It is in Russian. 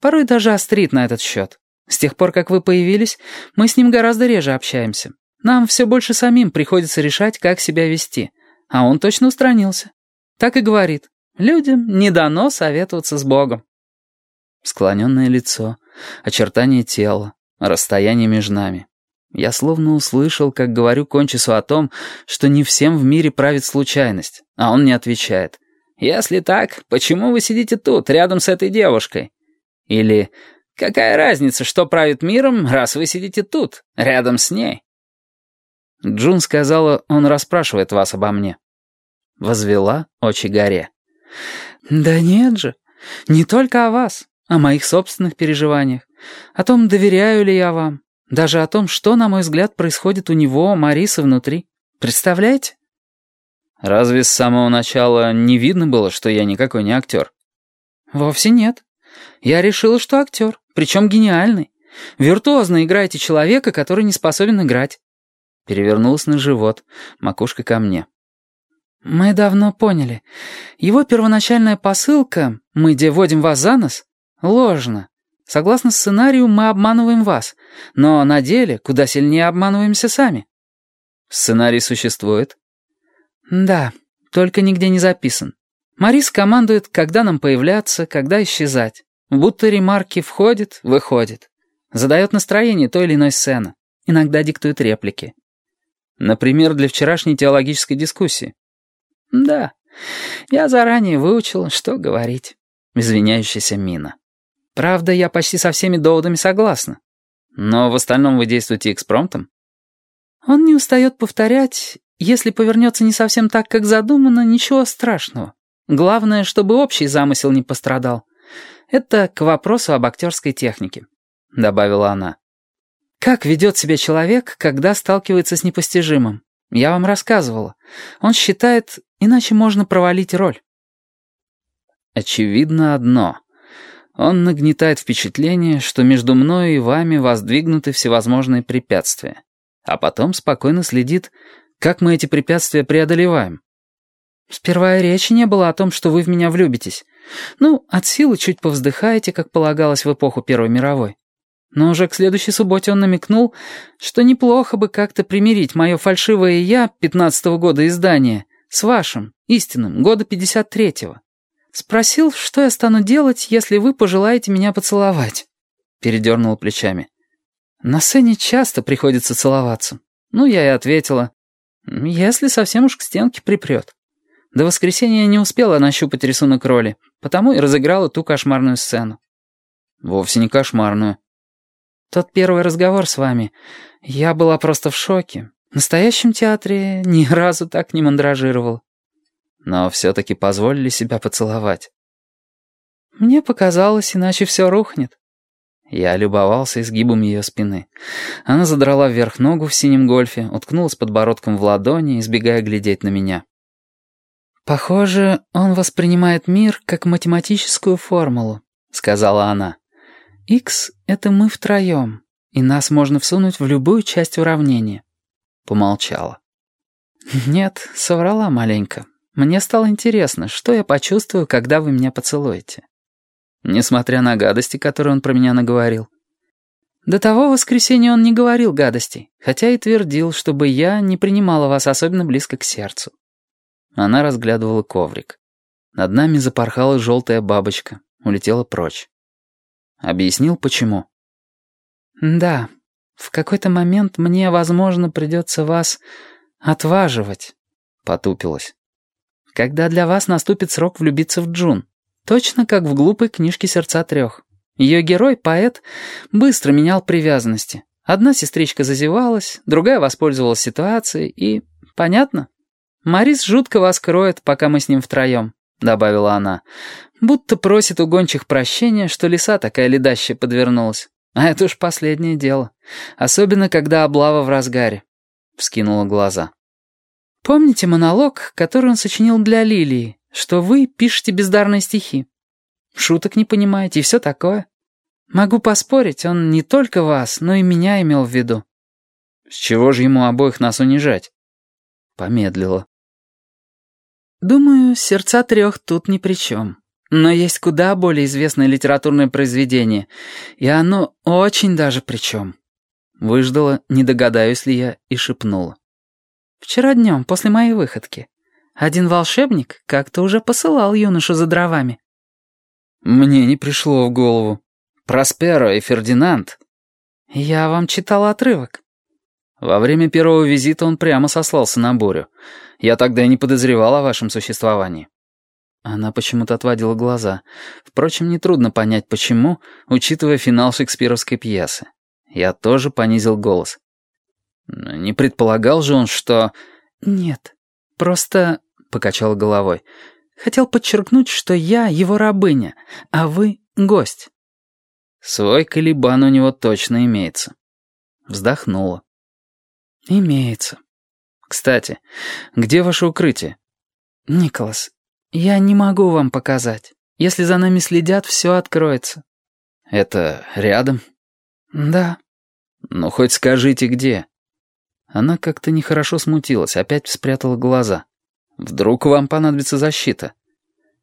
Порой даже острит на этот счет. С тех пор, как вы появились, мы с ним гораздо реже общаемся. Нам все больше самим приходится решать, как себя вести. А он точно устранился. Так и говорит. Людям не дано советоваться с Богом. Склоненное лицо, очертания тела, расстояние между нами. Я словно услышал, как говорю Кончису о том, что не всем в мире правит случайность, а он не отвечает. «Если так, почему вы сидите тут, рядом с этой девушкой?» Или «Какая разница, что правит миром, раз вы сидите тут, рядом с ней?» Джун сказала, он расспрашивает вас обо мне. Возвела очи горе. «Да нет же, не только о вас, о моих собственных переживаниях, о том, доверяю ли я вам, даже о том, что, на мой взгляд, происходит у него, Марисы, внутри. Представляете?» «Разве с самого начала не видно было, что я никакой не актер?» «Вовсе нет. Я решила, что актер, причем гениальный. Виртуозно играете человека, который не способен играть». Перевернулась на живот, макушка ко мне. «Мы давно поняли. Его первоначальная посылка «Мы где водим вас за нос» ложна. Согласно сценарию, мы обманываем вас, но на деле куда сильнее обманываемся сами». «Сценарий существует?» «Да, только нигде не записан. Марис командует, когда нам появляться, когда исчезать. Будто ремарки входит, выходит. Задает настроение той или иной сцены. Иногда диктует реплики. Например, для вчерашней теологической дискуссии. Да, я заранее выучил, что говорить. Извиняющаяся мина. Правда, я почти со всеми доводами согласна. Но в остальном вы действуете экспромтом? Он не устает повторять, если повернется не совсем так, как задумано, ничего страшного. Главное, чтобы общий замысел не пострадал. Это к вопросу об актерской технике», — добавила она. «Как ведет себя человек, когда сталкивается с непостижимым? Я вам рассказывала. Он считает, иначе можно провалить роль». «Очевидно одно. Он нагнетает впечатление, что между мною и вами воздвигнуты всевозможные препятствия, а потом спокойно следит, как мы эти препятствия преодолеваем. Сперва и речи не было о том, что вы в меня влюбитесь. Ну, от силы чуть повздыхаете, как полагалось в эпоху Первой мировой. Но уже к следующей субботе он намекнул, что неплохо бы как-то примирить мое фальшивое «я» пятнадцатого года издания с вашим, истинным, года пятьдесят третьего. Спросил, что я стану делать, если вы пожелаете меня поцеловать. Передернула плечами. На сцене часто приходится целоваться. Ну, я и ответила, если совсем уж к стенке припрет. До воскресенья не успела нащупать рисунок роли, потому и разыграла ту кошмарную сцену. Вовсе не кошмарную. Тот первый разговор с вами. Я была просто в шоке. В настоящем театре ни разу так не мандражировала. Но все-таки позволили себя поцеловать. Мне показалось, иначе все рухнет. Я любовался изгибом ее спины. Она задрала вверх ногу в синем гольфе, уткнулась подбородком в ладони, избегая глядеть на меня. «Похоже, он воспринимает мир как математическую формулу», — сказала она. «Х — это мы втроем, и нас можно всунуть в любую часть уравнения». Помолчала. «Нет, соврала маленько. Мне стало интересно, что я почувствую, когда вы меня поцелуете». Несмотря на гадости, которые он про меня наговорил. До того воскресенья он не говорил гадостей, хотя и твердил, чтобы я не принимала вас особенно близко к сердцу. Она разглядывала коврик. Над нами запорхала желтая бабочка, улетела прочь. Объяснил, почему. «Да, в какой-то момент мне, возможно, придется вас отваживать», — потупилась. «Когда для вас наступит срок влюбиться в Джун, точно как в глупой книжке «Сердца трех». Ее герой, поэт, быстро менял привязанности. Одна сестричка зазевалась, другая воспользовалась ситуацией, и... Понятно?» «Марис жутко вас кроет, пока мы с ним втроем», — добавила она. «Будто просит у гончих прощения, что лиса такая ледащая подвернулась. А это уж последнее дело. Особенно, когда облава в разгаре», — вскинула глаза. «Помните монолог, который он сочинил для Лилии, что вы пишете бездарные стихи? Шуток не понимаете и все такое. Могу поспорить, он не только вас, но и меня имел в виду». «С чего же ему обоих нас унижать?» Помедлила. «Думаю, сердца трех тут ни при чем. Но есть куда более известное литературное произведение, и оно очень даже причем. Выждала, не догадаюсь ли я, и шепнула. Вчера днем, после моей выходки, один волшебник как-то уже посылал юношу за дровами. Мне не пришло в голову. Просперо и Фердинанд. Я вам читал отрывок. Во время первого визита он прямо сослался на бурю. Я тогда и не подозревал о вашем существовании. Она почему-то отводила глаза. Впрочем, нетрудно понять, почему, учитывая финал шекспировской пьесы. Я тоже понизил голос. Не предполагал же он, что... «Нет, просто...» — покачал головой. «Хотел подчеркнуть, что я его рабыня, а вы — гость». Свой колебан у него точно имеется. Вздохнула. «Имеется. Кстати, где ваше укрытие?» «Николас, я не могу вам показать. Если за нами следят, все откроется». «Это рядом?» «Да». «Ну, хоть скажите, где?» Она как-то нехорошо смутилась, опять спрятала глаза. «Вдруг вам понадобится защита?»